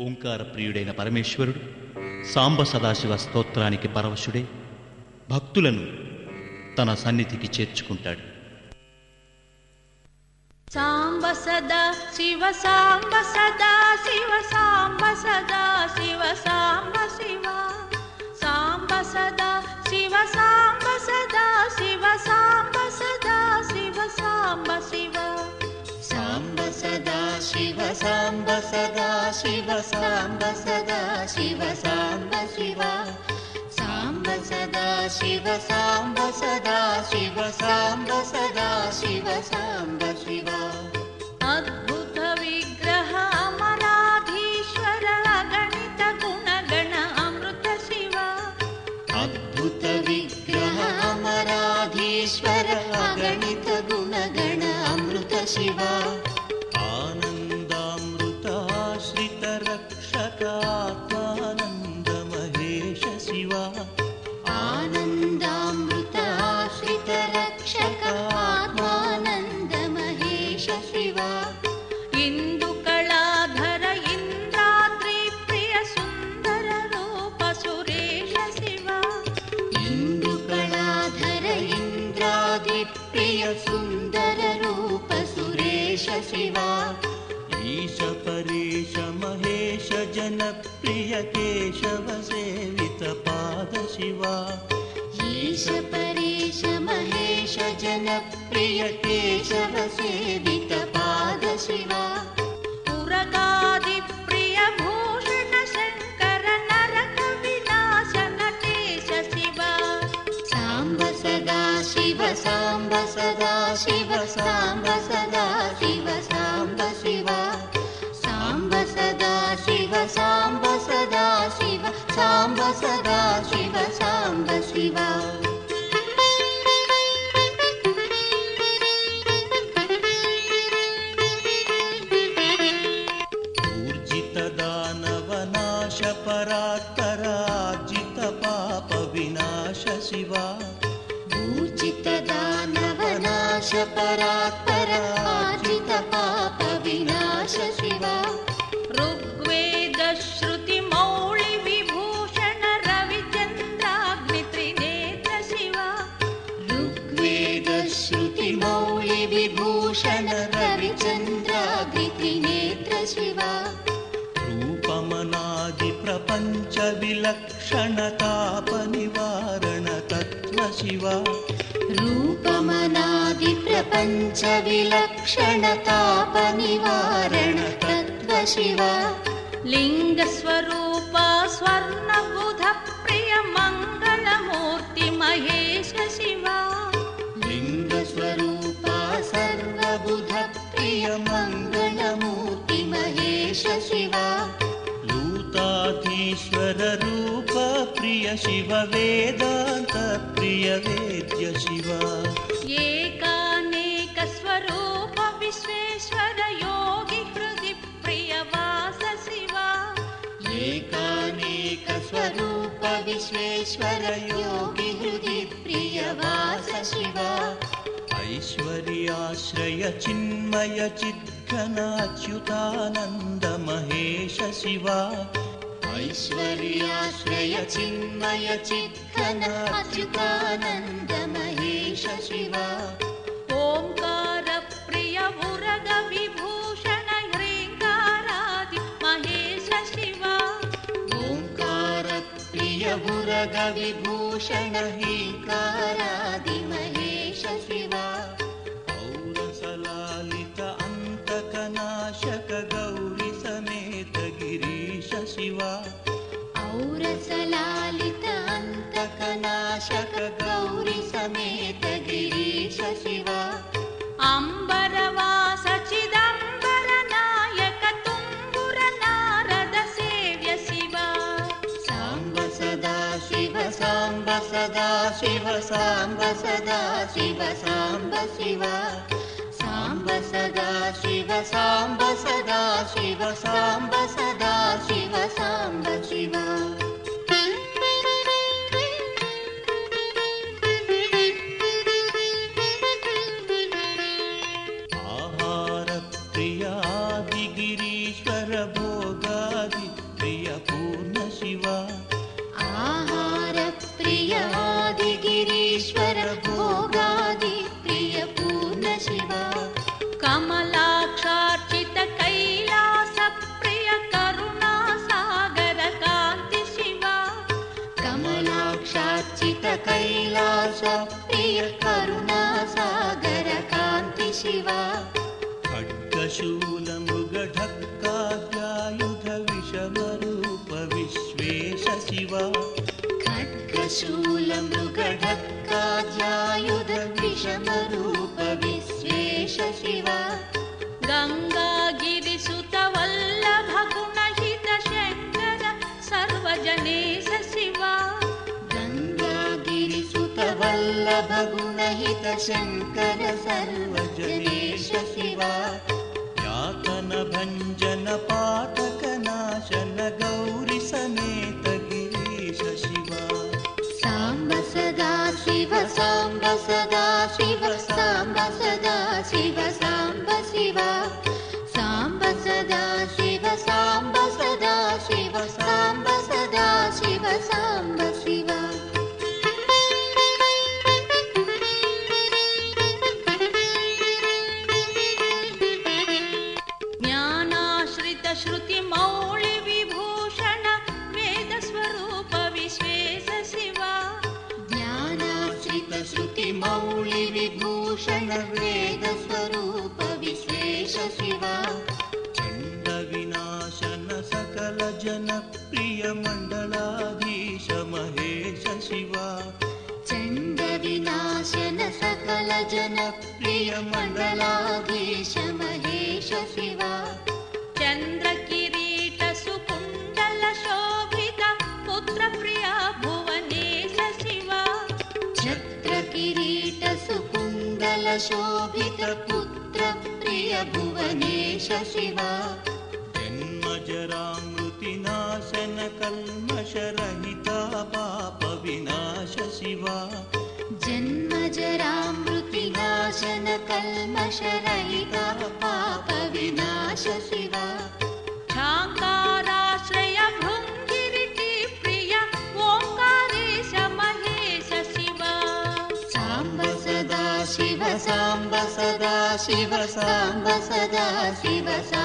ఓంకార ప్రియుడైన పరమేశ్వరుడు సాంబ సదాశివ స్తోత్రానికి పరవశుడే భక్తులను తన సన్నిధికి చేర్చుకుంటాడు. సాంబ సదా శివ సాంబ సదా శివ సాంబ సదా శివ సాంబ శివ. सदा शिव साम्ब सदा शिव साम्ब शिवा। साम्ब सदा शिव साम्ब सदा शिव साम्ब सदा शिव साम्ब शिवा। अद्भुत विग्रह अमराधीश्वर गणितगुणगणामृतशिवा अद्भुत विग्रह अमराधीश्वर गणितगुणगणामृतशिवा प्रियसुन्दररूप सुरेश शिवा ईश परेश महेश जनप्रिय केशव सेवित पाद शिवा ईश परेश महेश जनप्रिय केशव सेवित पाद शिवा शिव साम्ब सदा शिव साम्ब शिव। साम्ब सदा शिव साम्ब सदा शिव साम्ब सदा शिव साम्ब शिव। నాశ विलक्षणतापनिवारणतत्त्वशिव। रूपमनादिप्रपञ्चविलक्षणतापनिवारणतत्त्वशिव। लिङ्गस्वरूपा स्वर्णबुधप्रियमङ्गलमूर्ति महेश शिवा लिङ्गस्वरूपा सर्वबुधप्रियमङ्गलमूर्ति महेश शिवा सुन्दररूप प्रिय शिव वेदान्त प्रिय रूप प्रियशिव वेदान्तप्रियवेद्य शिवा एकानेकस्वरूपविश्वेश्वरयोगी हृदि प्रियवास विश्वेश्वर योगि हृदि प्रियवास शिव ऐश्वर्याश्रय चिन्मय चिद्घनाच्युतानन्द महेश शिवा ऐश्वर्याश्रय चिन्मय चित्तनाचुकानन्द महेश शिवा। ओङ्कार प्रिय उरग विभूषण प्रियमुरगविभूषण हृङ्कारादिमहेश शिवा। ओङ्कार प्रिय उरग विभूषण प्रियमुरगविभूषण हृकारादिमहे ौरसलालितान्तकनाशक गौरिसमेत गिरीश शिव अम्बरवास चिदम्बरनायक तुम्बुरनारद सेव्य शिवा साम्ब सदा शिव साम्ब सदा शिव साम्ब सदा शिव साम्ब शिवा। सदा शिव साम्ब सदा शिव साम्ब सदा शिव साम्ब शूलमृगकाध्यायुधविषमरूपविशेष शिवा गङ्गागिरिसुतवल्लभगुणहित शङ्कर सर्वजनेश शिवा गङ्गागिरिसुतवल्लभगुणहित शङ्कर सर्वजनेश शिवा ज्ञातनभञ्जन सदा शिव साम्ब सदा शिव साम्ब शिवा। जनप्रियमण्डलाधीशमहेश शिवा। चण्डविनाशन सकलजनप्रियमण्डलाधीश महेश शिवा। चन्द्रकिरीटसुकुण्डलशोभित पुत्रप्रिया भुवनेश शिवा। चित्रकिरीटसु पुलशोभितपुत्रप्रियभुवनेश शिवजरा कल्मषरहिता पापविनाश शिवा जन्मजरामृतिनाशनकल्मषरलितः पापविनाश शिवा शाङ्काराश्रय भिरिति प्रिय ओङ्कारेश महेश शिवा साम्ब सदा शिव साम्ब सदा शिव साम्ब सदा शिव सा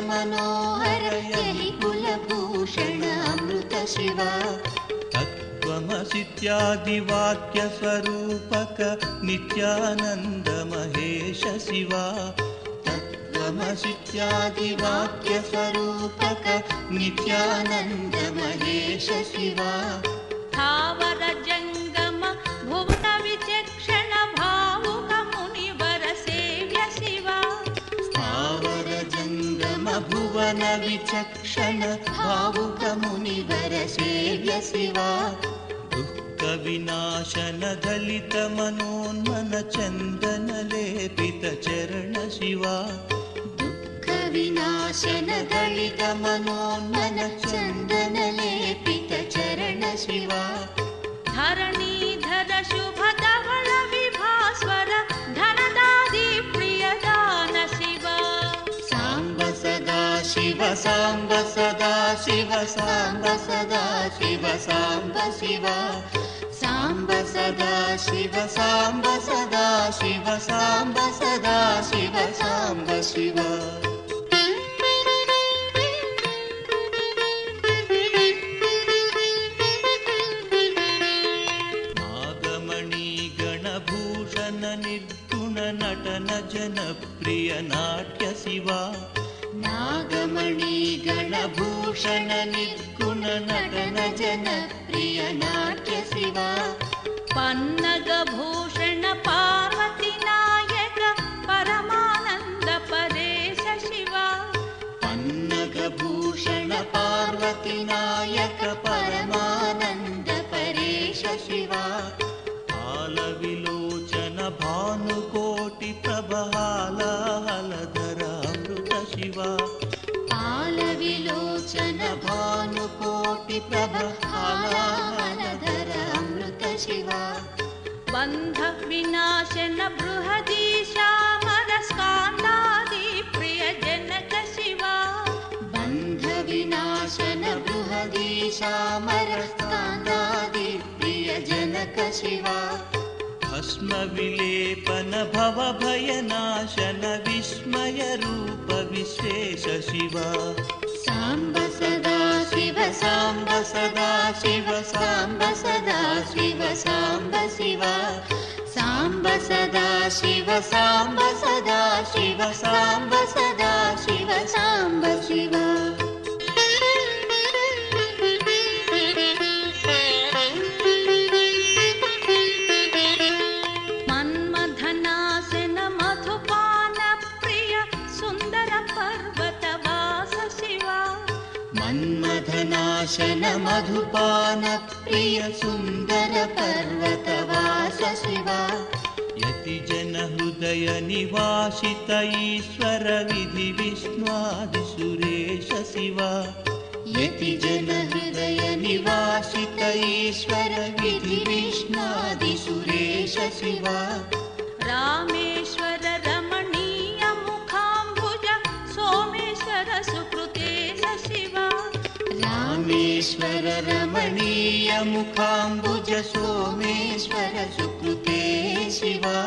मनोहरय विभुलभूषयामृतशिवामसित्यादिवाक्यस्वरूपक नित्यानन्दमहेश शिवा। तत्त्वमसित्यादिवाक्यस्वरूपक नित्यानन्दमहेश शिवारन् ुकमुनि वरशिव्य शिवाविनाशन दलितमनोन्मन चन्दन लेपितचरणशिवा दुःखविनाशन दलितमनोन्मन चन्दन लेपितचरणशिवारणी धदशुभ साम्ब सदा शिव साम्ब सदा साम्ब सदा नागमणि गणभूषण निर्गुण नटन जनप्रिय नाट्य शिवा नागमणि गणभूषण निर्गुण नटन जन प्रिय नाट्य शिवा पन्नगभूषण पार्वती नायक परमानन्द परेश शिवा पन्नगभूषण पार्वती नायक परमानन्द परेश शिवा हालविलोचन भानुकोटि अमृत शिवा बन्ध विनाशन बृहदीशामर स्कान्दादि प्रिय जनक शिवा बन्धविनाशन बृहदीशामरस्कान्दादि प्रिय जनक शिवा भस्मविलेपन भवभयनाशन विस्मय रूप विश्वेश शिवा साम्ब सदा शिव साम्ब सदा शिव साम्ब सदा शिव साम्ब शिव। साम्ब सदा शिव साम्ब सदा शिव साम्ब सदा शिव साम्ब शिव मन्मथनाशन मधुपान प्रिय सुन्दर पर्वतवास शिवा यतिजन हृदय निवासित ईश्वर विधि विष्णुवादि सुरेश शिवा यति जन हृदय निवासित ईश्वर विधि विष्णादि सुरेश शिवा रामेश्वर रमणीय मुखाम्बुज सोमेश्वर सुकृते शिवा।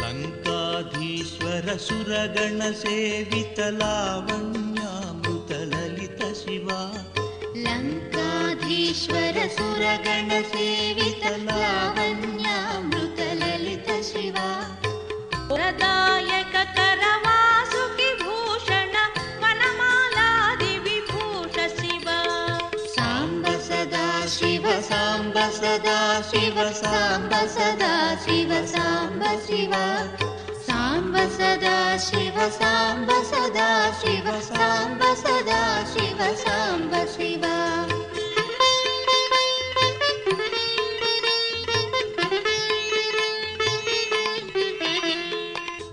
लङ्काधीश्वर सुरगण सेवित लावण्यामृत ललित शिवा लङ्काधीश्वर सुरगण सेवित लावण्यामृत ललित शिवा शिव साम्ब सदा शिव साम्ब शिव। साम्ब सदा शिव साम्ब सदा शिव। साम्ब सदा शिव साम्ब शिव।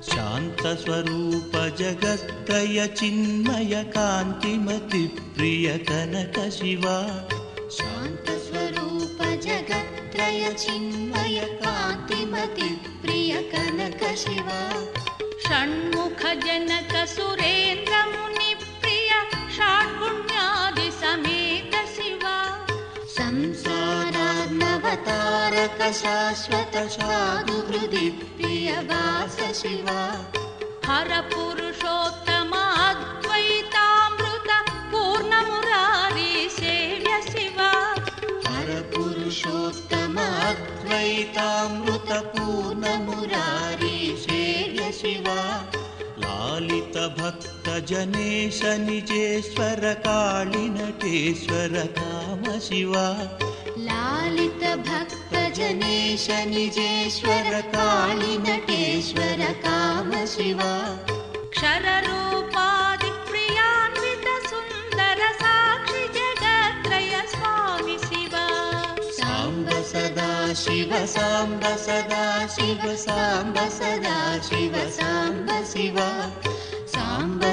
शान्तस्वरूप जगत्त्रय चिन्मय कान्तिमति प्रिय कनक शिवा चिन्मय कान्तिमति प्रिय कनक शिव षण्मुख जनक सुरेन्द्र मुनि प्रिय षाड्गुण्यादि समेत शिवा शाश्वत साधु हृदि प्रियवास शिवा हर पुरुषोत्तम शिवा। लालित भक्त जनेश निजेश्वर काळि नटेश्वर काम शिवा लालित भक्त जनेश निजेश्वर काळि नटेश्वर काम शिवा क्षररूपादि शिव साम्ब सदा शिव साम्ब सदा शिव साम्ब शिव। साम्ब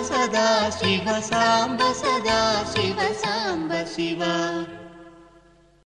सदा शिव साम्ब सदा शिव साम्ब शिव